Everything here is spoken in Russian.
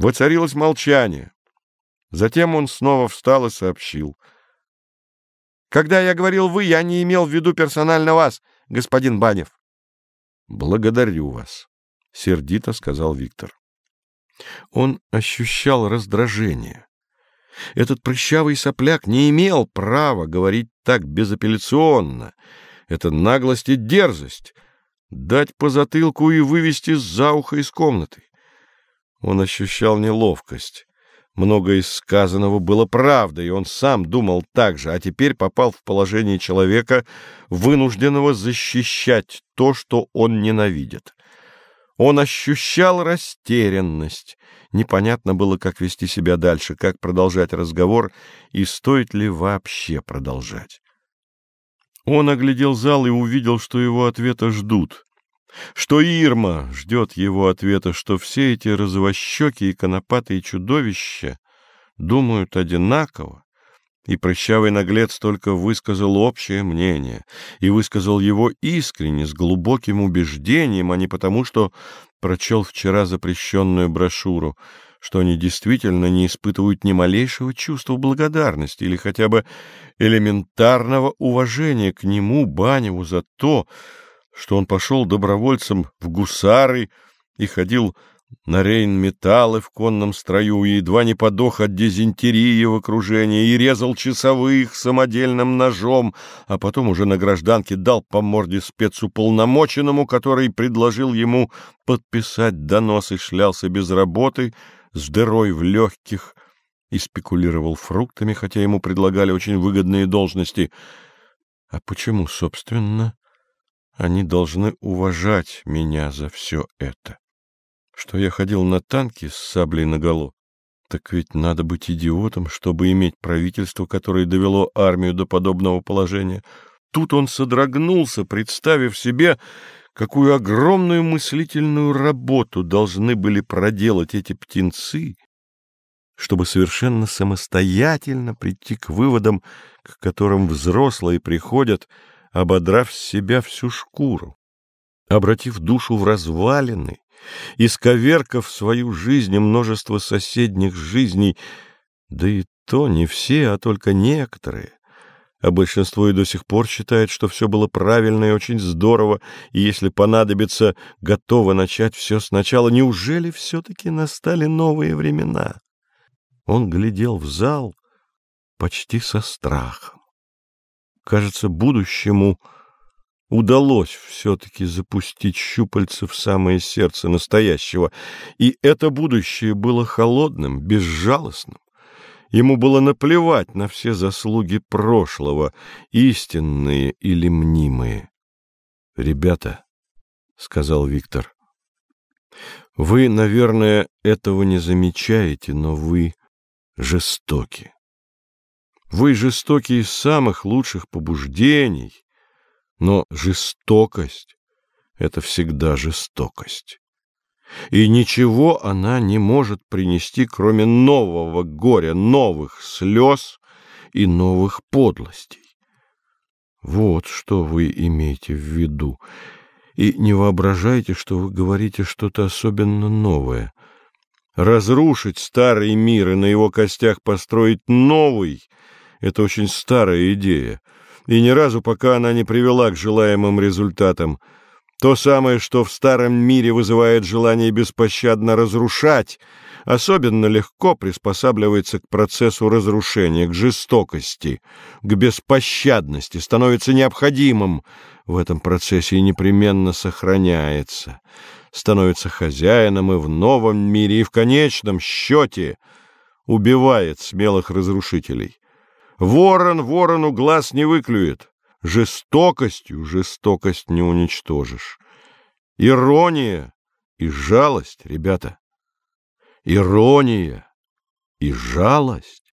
Воцарилось молчание. Затем он снова встал и сообщил. «Когда я говорил «вы», я не имел в виду персонально вас, господин Банев». «Благодарю вас», — сердито сказал Виктор. Он ощущал раздражение. Этот прыщавый сопляк не имел права говорить так безапелляционно. Это наглость и дерзость — дать по затылку и вывести за ухо из комнаты. Он ощущал неловкость. Многое из сказанного было правдой, и он сам думал так же, а теперь попал в положение человека, вынужденного защищать то, что он ненавидит. Он ощущал растерянность. Непонятно было, как вести себя дальше, как продолжать разговор и стоит ли вообще продолжать. Он оглядел зал и увидел, что его ответа ждут. Что Ирма ждет его ответа, что все эти розовощеки и конопатые чудовища думают одинаково, и прыщавый наглец только высказал общее мнение, и высказал его искренне, с глубоким убеждением, а не потому, что прочел вчера запрещенную брошюру, что они действительно не испытывают ни малейшего чувства благодарности или хотя бы элементарного уважения к нему, Баневу, за то, что он пошел добровольцем в гусары и ходил на рейн-металлы в конном строю и едва не подох от дизентерии в окружении и резал часовых самодельным ножом, а потом уже на гражданке дал по морде спецуполномоченному, который предложил ему подписать донос и шлялся без работы с дырой в легких и спекулировал фруктами, хотя ему предлагали очень выгодные должности. А почему, собственно, они должны уважать меня за все это? что я ходил на танки с саблей наголо. Так ведь надо быть идиотом, чтобы иметь правительство, которое довело армию до подобного положения. Тут он содрогнулся, представив себе, какую огромную мыслительную работу должны были проделать эти птенцы, чтобы совершенно самостоятельно прийти к выводам, к которым взрослые приходят, ободрав с себя всю шкуру, обратив душу в развалины, исковеркав свою жизнь и множество соседних жизней, да и то не все, а только некоторые. А большинство и до сих пор считает, что все было правильно и очень здорово, и если понадобится, готово начать все сначала. Неужели все-таки настали новые времена? Он глядел в зал почти со страхом. Кажется, будущему удалось все-таки запустить щупальца в самое сердце настоящего, и это будущее было холодным, безжалостным. Ему было наплевать на все заслуги прошлого, истинные или мнимые. — Ребята, — сказал Виктор, — вы, наверное, этого не замечаете, но вы жестоки. Вы жестоки из самых лучших побуждений, но жестокость — это всегда жестокость. И ничего она не может принести, кроме нового горя, новых слез и новых подлостей. Вот что вы имеете в виду. И не воображайте, что вы говорите что-то особенно новое. Разрушить старый мир и на его костях построить новый — это очень старая идея и ни разу пока она не привела к желаемым результатам. То самое, что в старом мире вызывает желание беспощадно разрушать, особенно легко приспосабливается к процессу разрушения, к жестокости, к беспощадности, становится необходимым в этом процессе и непременно сохраняется, становится хозяином и в новом мире, и в конечном счете убивает смелых разрушителей. Ворон ворону глаз не выклюет. Жестокостью жестокость не уничтожишь. Ирония и жалость, ребята. Ирония и жалость